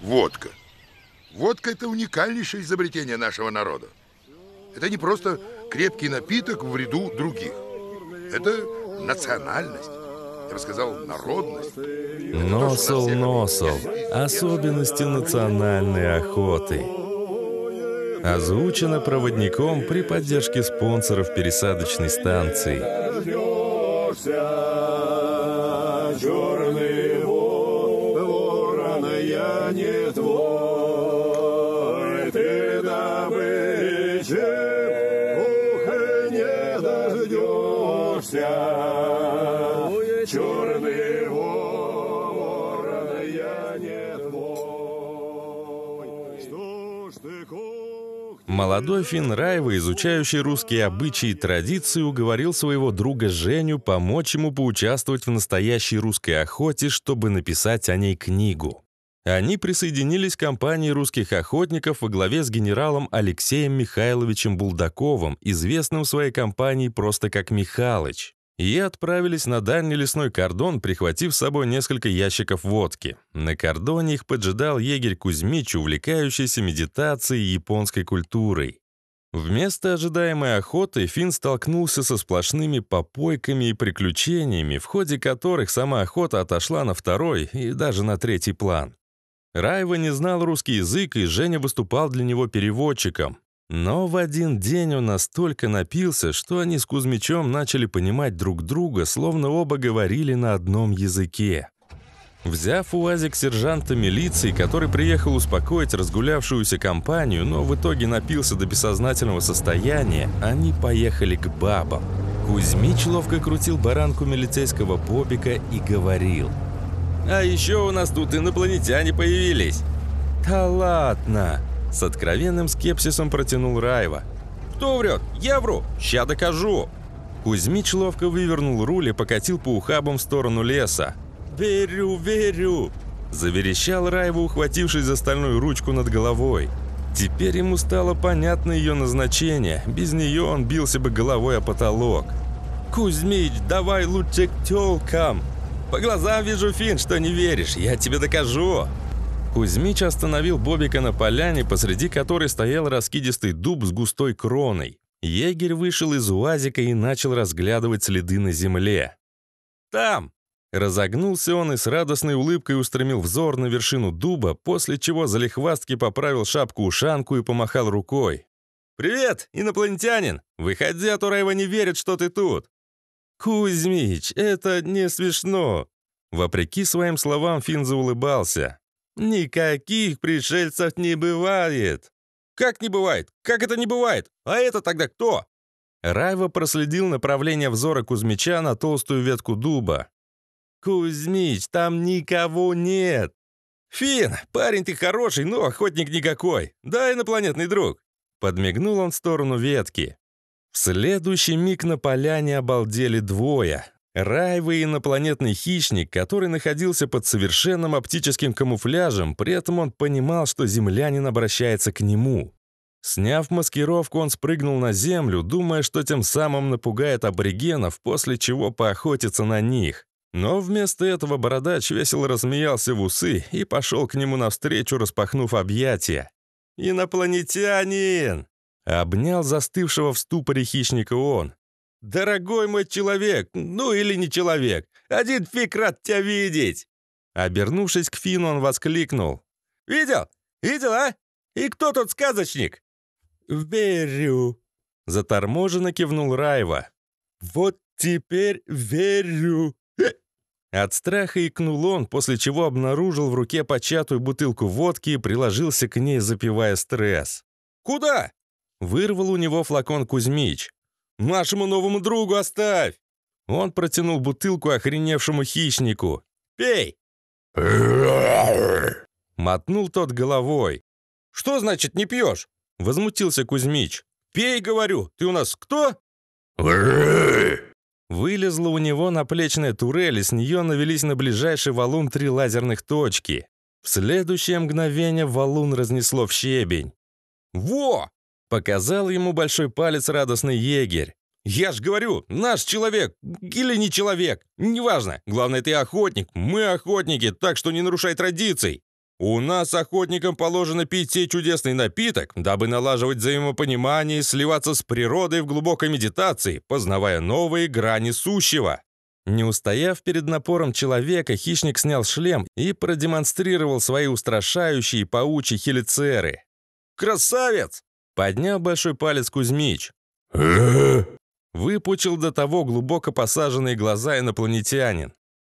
Водка. Водка – это уникальнейшее изобретение нашего народа. Это не просто крепкий напиток в ряду других. Это национальность. Я бы сказал, народность. Носол, носол. Особенности национальной охоты. Озвучено проводником при поддержке спонсоров пересадочной станции. Черный Молодой фин Раева, изучающий русские обычаи и традиции, уговорил своего друга Женю помочь ему поучаствовать в настоящей русской охоте, чтобы написать о ней книгу. Они присоединились к компании русских охотников во главе с генералом Алексеем Михайловичем Булдаковым, известным в своей компании просто как Михалыч, и отправились на дальний лесной кордон, прихватив с собой несколько ящиков водки. На кордоне их поджидал егерь Кузьмич, увлекающийся медитацией и японской культурой. Вместо ожидаемой охоты Финн столкнулся со сплошными попойками и приключениями, в ходе которых сама охота отошла на второй и даже на третий план. Райва не знал русский язык, и Женя выступал для него переводчиком. Но в один день он настолько напился, что они с Кузьмичом начали понимать друг друга, словно оба говорили на одном языке. Взяв УАЗик сержанта милиции, который приехал успокоить разгулявшуюся компанию, но в итоге напился до бессознательного состояния, они поехали к бабам. Кузьмич ловко крутил баранку милицейского бобика и говорил. «А еще у нас тут инопланетяне появились». «Да ладно!» С откровенным скепсисом протянул Раева. «Кто врет? Я вру! Ща докажу!» Кузьмич ловко вывернул руль и покатил по ухабам в сторону леса. «Верю, верю!» Заверещал Раева, ухватившись за стальную ручку над головой. Теперь ему стало понятно ее назначение. Без нее он бился бы головой о потолок. «Кузьмич, давай лучше к тёлкам!» «По глазам вижу, Фин, что не веришь. Я тебе докажу!» Кузьмич остановил Бобика на поляне, посреди которой стоял раскидистый дуб с густой кроной. Егерь вышел из уазика и начал разглядывать следы на земле. «Там!» Разогнулся он и с радостной улыбкой устремил взор на вершину дуба, после чего залихвастки поправил шапку-ушанку и помахал рукой. «Привет, инопланетянин! Выходи, а то Раева не верит, что ты тут!» «Кузьмич, это не смешно!» Вопреки своим словам Финн заулыбался. «Никаких пришельцев не бывает!» «Как не бывает? Как это не бывает? А это тогда кто?» Райва проследил направление взора Кузьмича на толстую ветку дуба. «Кузьмич, там никого нет!» «Фин, парень ты хороший, но охотник никакой. Да, инопланетный друг!» Подмигнул он в сторону ветки. В следующий миг на поляне обалдели двое. Райва и инопланетный хищник, который находился под совершенным оптическим камуфляжем, при этом он понимал, что землянин обращается к нему. Сняв маскировку, он спрыгнул на землю, думая, что тем самым напугает аборигенов, после чего поохотится на них. Но вместо этого бородач весело рассмеялся в усы и пошел к нему навстречу, распахнув объятия. «Инопланетянин!» Обнял застывшего в ступоре хищника он. «Дорогой мой человек, ну или не человек, один фиг рад тебя видеть!» Обернувшись к Фину, он воскликнул. «Видел? Видел, а? И кто тот сказочник?» «Верю», — заторможенно кивнул Раева. «Вот теперь верю». От страха икнул он, после чего обнаружил в руке початую бутылку водки и приложился к ней, запивая стресс. «Куда?» Вырвал у него флакон Кузьмич. «Нашему новому другу оставь!» Он протянул бутылку охреневшему хищнику. «Пей!» Мотнул тот головой. «Что значит не пьешь?» Возмутился Кузьмич. «Пей, говорю, ты у нас кто?» Вылезла у него наплечная турель, и с нее навелись на ближайший валун три лазерных точки. В следующее мгновение валун разнесло в щебень. «Во!» — показал ему большой палец радостный егерь. «Я ж говорю, наш человек или не человек, неважно. Главное, ты охотник, мы охотники, так что не нарушай традиций». У нас, охотникам, положено пить сей чудесный напиток, дабы налаживать взаимопонимание и сливаться с природой в глубокой медитации, познавая новые грани сущего. Не устояв перед напором человека, хищник снял шлем и продемонстрировал свои устрашающие паучьи хелицеры. «Красавец!» — поднял большой палец Кузьмич. Выпучил до того глубоко посаженные глаза инопланетянин.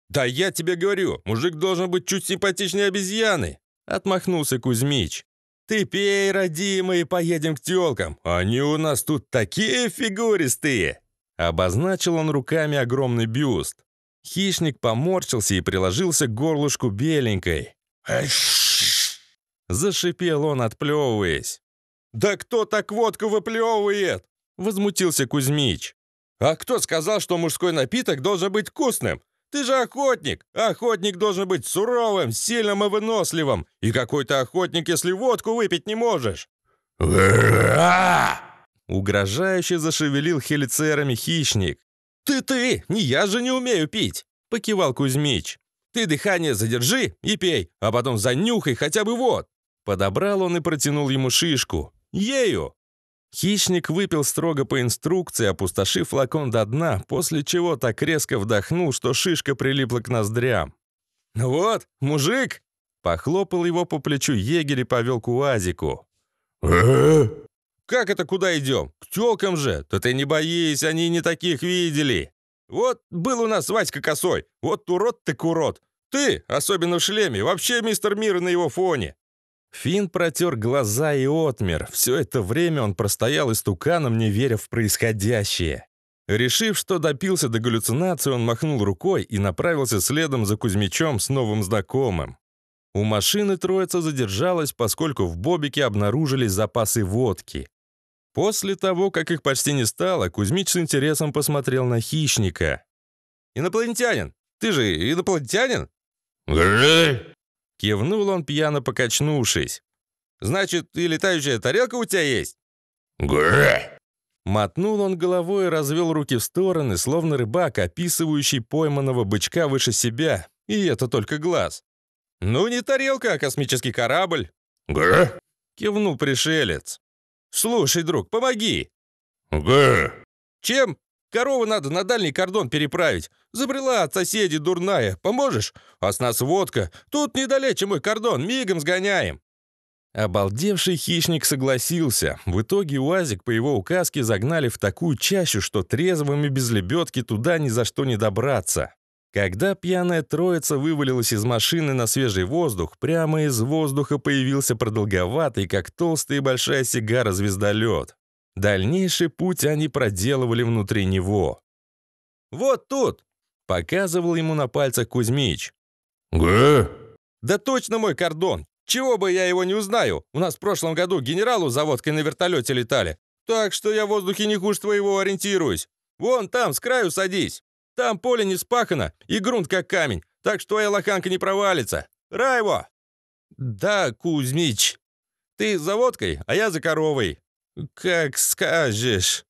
«Да я тебе говорю, мужик должен быть чуть симпатичнее обезьяны!» — отмахнулся Кузьмич. «Ты пей, родимый, поедем к тёлкам. Они у нас тут такие фигуристые!» Обозначил он руками огромный бюст. Хищник поморщился и приложился к горлышку беленькой. Зашипел он, отплевываясь. «Да кто так водку выплевывает?» Возмутился Кузьмич. «А кто сказал, что мужской напиток должен быть вкусным? Ты же охотник! Охотник должен быть суровым, сильным и выносливым. И какой то охотник, если водку выпить не можешь?» Угрожающе зашевелил хелицерами хищник. «Ты-ты! Не я же не умею пить!» — покивал Кузьмич. «Ты дыхание задержи и пей, а потом занюхай хотя бы вот!» Подобрал он и протянул ему шишку. «Ею!» Хищник выпил строго по инструкции, опустошив флакон до дна, после чего так резко вдохнул, что шишка прилипла к ноздрям. «Ну вот, мужик!» Похлопал его по плечу егерь и повел к УАЗику. «Как это куда идем? К тёлкам же! Да ты не боись, они не таких видели! Вот был у нас Васька Косой, вот урод так урод! Ты, особенно в шлеме, вообще мистер Мир на его фоне!» Финн протер глаза и отмер. Все это время он простоял истуканом, не веря в происходящее. Решив, что допился до галлюцинации, он махнул рукой и направился следом за Кузьмичом с новым знакомым. У машины троица задержалась, поскольку в Бобике обнаружились запасы водки. После того, как их почти не стало, Кузьмич с интересом посмотрел на хищника. «Инопланетянин! Ты же инопланетянин?» Кивнул он, пьяно покачнувшись. «Значит, и летающая тарелка у тебя есть?» Мотнул он головой и развел руки в стороны, словно рыбак, описывающий пойманного бычка выше себя, и это только глаз. «Ну, не тарелка, а космический корабль!» Кивнул пришелец. «Слушай, друг, помоги!» «Чем? Корову надо на дальний кордон переправить. Забрела от соседей дурная. Поможешь? А с нас водка. Тут недалече мой кордон. Мигом сгоняем». Обалдевший хищник согласился. В итоге УАЗик по его указке загнали в такую чащу, что трезвыми без лебедки туда ни за что не добраться. Когда пьяная троица вывалилась из машины на свежий воздух, прямо из воздуха появился продолговатый, как толстая и большая сигара, звездолет. Дальнейший путь они проделывали внутри него. «Вот тут!» — показывал ему на пальцах Кузьмич. Г. «Да точно мой кордон! Чего бы я его не узнаю? У нас в прошлом году генералу за водкой на вертолете летали. Так что я в воздухе не хуже твоего ориентируюсь. Вон там, с краю садись. Там поле не спахано и грунт как камень, так что твоя лоханка не провалится. Райво!» «Да, Кузьмич. Ты за водкой, а я за коровой. «Как скажешь».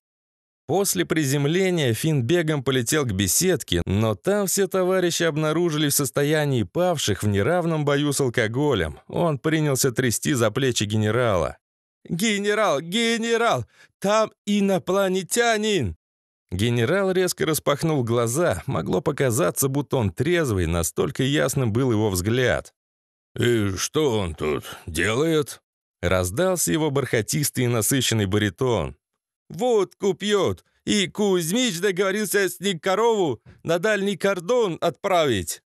После приземления Финн бегом полетел к беседке, но там все товарищи обнаружили в состоянии павших в неравном бою с алкоголем. Он принялся трясти за плечи генерала. «Генерал! Генерал! Там инопланетянин!» Генерал резко распахнул глаза. Могло показаться, будто он трезвый, настолько ясным был его взгляд. И что он тут делает? Раздался его бархатистый и насыщенный баритон. «Водку пьет, и Кузьмич договорился с ним корову на дальний кордон отправить».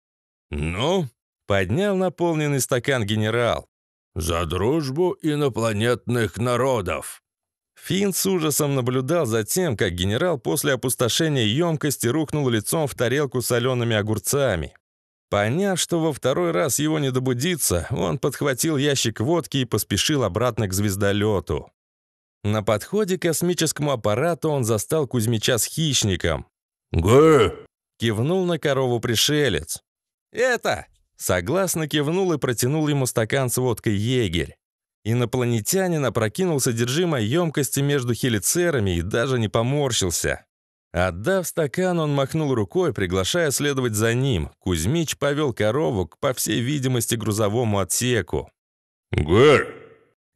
Ну, поднял наполненный стакан генерал. «За дружбу инопланетных народов!» Финн с ужасом наблюдал за тем, как генерал после опустошения емкости рухнул лицом в тарелку с солеными огурцами. Поняв, что во второй раз его не добудится, он подхватил ящик водки и поспешил обратно к звездолету. На подходе к космическому аппарату он застал Кузьмича с хищником. «Г!» — кивнул на корову пришелец. «Это!» — согласно кивнул и протянул ему стакан с водкой егерь. Инопланетянин опрокинул содержимое емкости между хелицерами и даже не поморщился. Отдав стакан, он махнул рукой, приглашая следовать за ним. Кузьмич повел корову к, по всей видимости, грузовому отсеку. Гэр!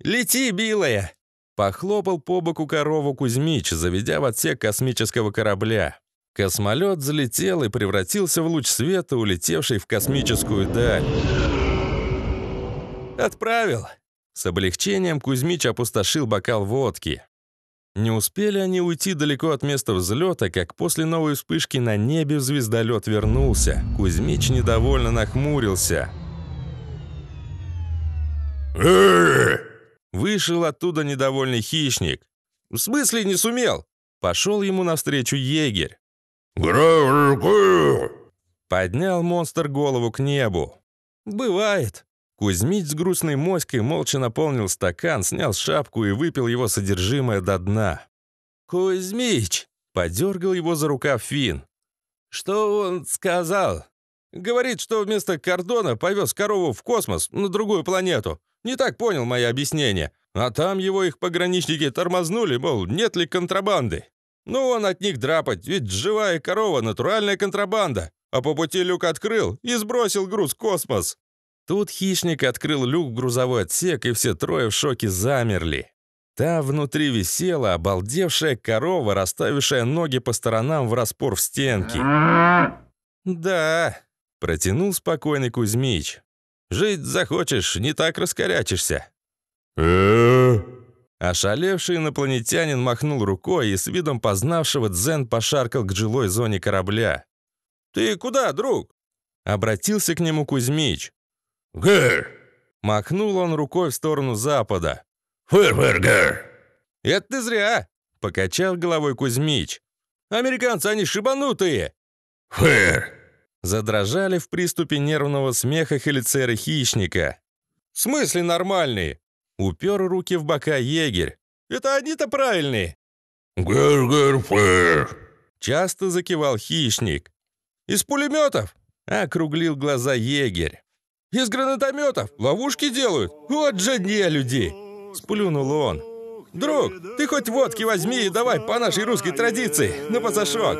«Лети, билая!» Похлопал по боку корову Кузьмич, заведя в отсек космического корабля. Космолет залетел и превратился в луч света, улетевший в космическую даль. «Отправил!» С облегчением Кузьмич опустошил бокал водки. Не успели они уйти далеко от места взлета, как после новой вспышки на небе звездолет вернулся. Кузьмич недовольно нахмурился. Вышел оттуда недовольный хищник. «В смысле не сумел?» Пошел ему навстречу егерь. Поднял монстр голову к небу. «Бывает». Кузьмич с грустной моськой молча наполнил стакан, снял шапку и выпил его содержимое до дна. «Кузьмич!» — подергал его за рукав Фин. «Что он сказал?» «Говорит, что вместо кордона повез корову в космос, на другую планету. Не так понял мои объяснения. А там его их пограничники тормознули, мол, нет ли контрабанды. Ну, он от них драпать, ведь живая корова — натуральная контрабанда. А по пути люк открыл и сбросил груз в космос. Тут хищник открыл люк в грузовой отсек, и все трое в шоке замерли. Там внутри висела обалдевшая корова, расставившая ноги по сторонам в распор в стенки. «Да», — протянул спокойный Кузьмич. «Жить захочешь, не так раскорячишься». Ошалевший инопланетянин махнул рукой и с видом познавшего дзен пошаркал к жилой зоне корабля. «Ты куда, друг?» Обратился к нему Кузьмич. Гэр! Махнул он рукой в сторону запада. Фэр-фэр, гэр! «Это ты зря!» — покачал головой Кузьмич. «Американцы, они шибанутые!» Фэр! Задрожали в приступе нервного смеха хелицеры хищника. «В смысле нормальные?» Упер руки в бока егерь. «Это они-то правильные!» Гэр-гэр-фэр! Часто закивал хищник. «Из пулеметов?» — округлил глаза егерь. «Из гранатометов! Ловушки делают! Вот же не люди!» Сплюнул он. «Друг, ты хоть водки возьми и давай по нашей русской традиции, на посошок!»